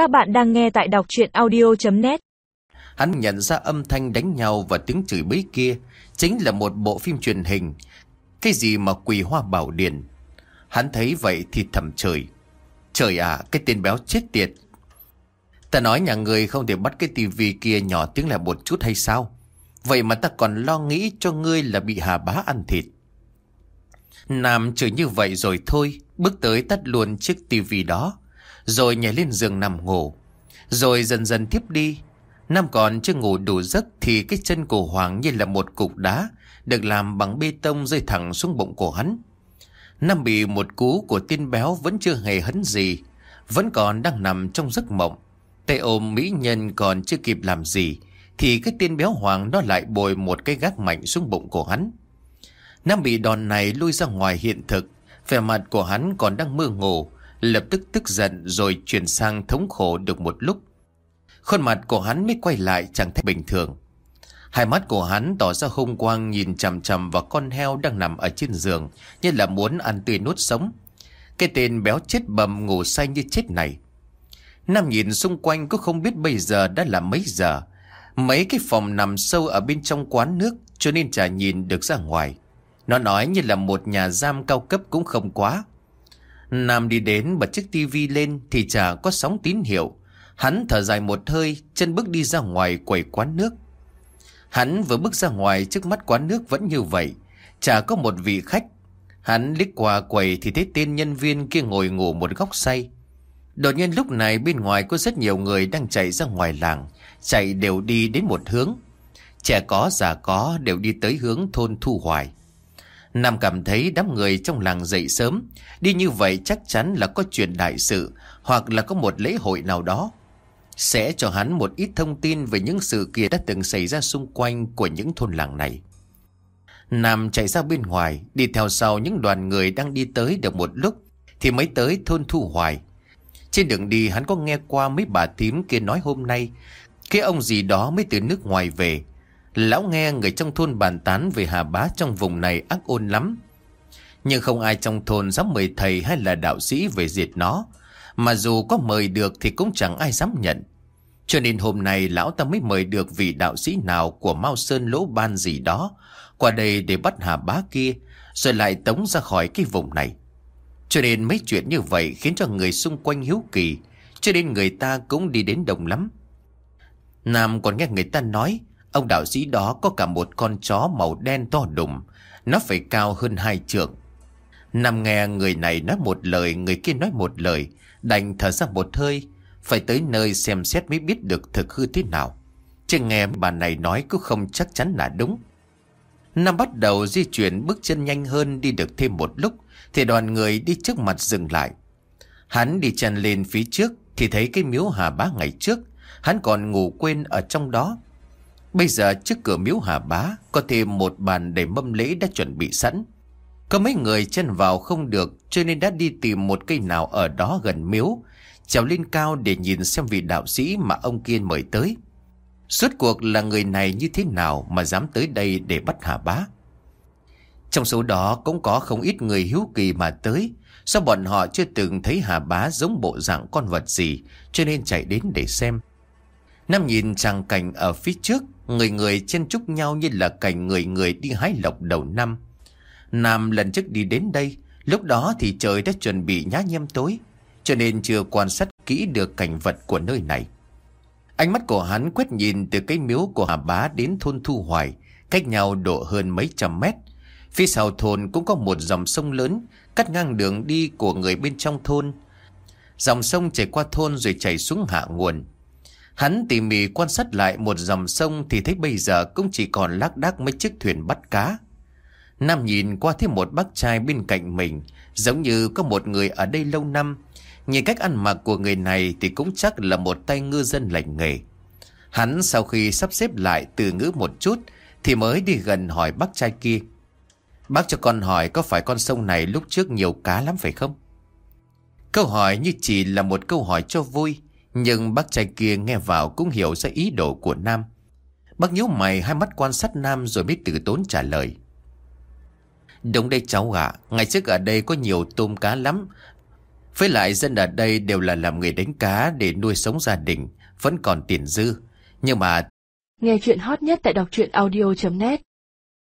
Các bạn đang nghe tại đọc chuyện audio.net Hắn nhận ra âm thanh đánh nhau và tiếng chửi bới kia chính là một bộ phim truyền hình. Cái gì mà quỳ hoa bảo điện. Hắn thấy vậy thì thầm trời. Trời ạ, cái tên béo chết tiệt. Ta nói nhà người không thể bắt cái tivi kia nhỏ tiếng là một chút hay sao? Vậy mà ta còn lo nghĩ cho ngươi là bị hà bá ăn thịt. Nam chửi như vậy rồi thôi, bước tới tắt luôn chiếc tivi đó. Rồi nhảy lên giường nằm ngủ. Rồi dần dần tiếp đi. Nam còn chưa ngủ đủ giấc thì cái chân của Hoàng như là một cục đá được làm bằng bê tông rơi thẳng xuống bụng của hắn. Nam bị một cú của tiên béo vẫn chưa hề hấn gì, vẫn còn đang nằm trong giấc mộng. Tay ôm mỹ nhân còn chưa kịp làm gì, thì cái tiên béo Hoàng nó lại bồi một cái gác mạnh xuống bụng của hắn. Nam bị đòn này lui ra ngoài hiện thực, vẻ mặt của hắn còn đang mơ ngủ, lập tức tức giận rồi chuyển sang thống khổ được một lúc. Khuôn mặt của hắn mới quay lại chẳng thấy bình thường. Hai mắt của hắn tỏ ra hung quang nhìn chằm chằm vào con heo đang nằm ở trên giường, như là muốn ăn tươi nuốt sống. Cái tên béo chết bầm ngủ say như chết này. Nam nhìn xung quanh cũng không biết bây giờ đã là mấy giờ. Mấy cái phòng nằm sâu ở bên trong quán nước, cho nên chả nhìn được ra ngoài. Nó nói như là một nhà giam cao cấp cũng không quá. Nam đi đến bật chiếc tivi lên thì chả có sóng tín hiệu. Hắn thở dài một hơi, chân bước đi ra ngoài quầy quán nước. Hắn vừa bước ra ngoài trước mắt quán nước vẫn như vậy, chả có một vị khách. Hắn lít qua quầy thì thấy tên nhân viên kia ngồi ngủ một góc say. Đột nhiên lúc này bên ngoài có rất nhiều người đang chạy ra ngoài làng, chạy đều đi đến một hướng. Trẻ có già có đều đi tới hướng thôn Thu Hoài. Nam cảm thấy đám người trong làng dậy sớm, đi như vậy chắc chắn là có chuyện đại sự hoặc là có một lễ hội nào đó. Sẽ cho hắn một ít thông tin về những sự kiện đã từng xảy ra xung quanh của những thôn làng này. Nam chạy ra bên ngoài, đi theo sau những đoàn người đang đi tới được một lúc, thì mới tới thôn Thu Hoài. Trên đường đi hắn có nghe qua mấy bà tím kia nói hôm nay, cái ông gì đó mới từ nước ngoài về, Lão nghe người trong thôn bàn tán về Hà Bá trong vùng này ác ôn lắm. Nhưng không ai trong thôn dám mời thầy hay là đạo sĩ về diệt nó. Mà dù có mời được thì cũng chẳng ai dám nhận. Cho nên hôm nay lão ta mới mời được vị đạo sĩ nào của Mao Sơn lỗ ban gì đó, qua đây để bắt Hà Bá kia, rồi lại tống ra khỏi cái vùng này. Cho nên mấy chuyện như vậy khiến cho người xung quanh hiếu kỳ, cho nên người ta cũng đi đến đồng lắm. Nam còn nghe người ta nói Ông đạo sĩ đó có cả một con chó màu đen to đùng. Nó phải cao hơn hai trượng. Nằm nghe người này nói một lời, Người kia nói một lời. Đành thở ra một hơi, Phải tới nơi xem xét mới biết được thực hư thế nào. Chứ nghe bà này nói cũng không chắc chắn là đúng. Nam bắt đầu di chuyển bước chân nhanh hơn đi được thêm một lúc, Thì đoàn người đi trước mặt dừng lại. Hắn đi chân lên phía trước, Thì thấy cái miếu hà bá ngày trước. Hắn còn ngủ quên ở trong đó. Bây giờ trước cửa miếu Hà Bá có thêm một bàn để mâm lễ đã chuẩn bị sẵn. Có mấy người chân vào không được cho nên đã đi tìm một cây nào ở đó gần miếu, trèo lên cao để nhìn xem vị đạo sĩ mà ông Kiên mời tới. Suốt cuộc là người này như thế nào mà dám tới đây để bắt Hà Bá. Trong số đó cũng có không ít người hiếu kỳ mà tới, sao bọn họ chưa từng thấy Hà Bá giống bộ dạng con vật gì cho nên chạy đến để xem. Nam nhìn tràng cảnh ở phía trước, người người chen chúc nhau như là cảnh người người đi hái lộc đầu năm. Nam lần trước đi đến đây, lúc đó thì trời đã chuẩn bị nhá nhem tối, cho nên chưa quan sát kỹ được cảnh vật của nơi này. Ánh mắt của hắn quét nhìn từ cái miếu của Hà Bá đến thôn Thu Hoài, cách nhau độ hơn mấy trăm mét. Phía sau thôn cũng có một dòng sông lớn, cắt ngang đường đi của người bên trong thôn. Dòng sông chảy qua thôn rồi chảy xuống hạ nguồn. Hắn tỉ mỉ quan sát lại một dòng sông thì thấy bây giờ cũng chỉ còn lác đác mấy chiếc thuyền bắt cá. Nam nhìn qua thấy một bác trai bên cạnh mình, giống như có một người ở đây lâu năm. Nhìn cách ăn mặc của người này thì cũng chắc là một tay ngư dân lành nghề. Hắn sau khi sắp xếp lại từ ngữ một chút thì mới đi gần hỏi bác trai kia. Bác cho con hỏi có phải con sông này lúc trước nhiều cá lắm phải không? Câu hỏi như chỉ là một câu hỏi cho vui. Nhưng bác trai kia nghe vào cũng hiểu ra ý đồ của Nam. Bác nhíu mày hai mắt quan sát Nam rồi mới tự tốn trả lời. Đúng đây cháu ạ, ngày trước ở đây có nhiều tôm cá lắm. Với lại dân ở đây đều là làm người đánh cá để nuôi sống gia đình, vẫn còn tiền dư. Nhưng mà Nghe chuyện hot nhất tại đọc truyện audio.net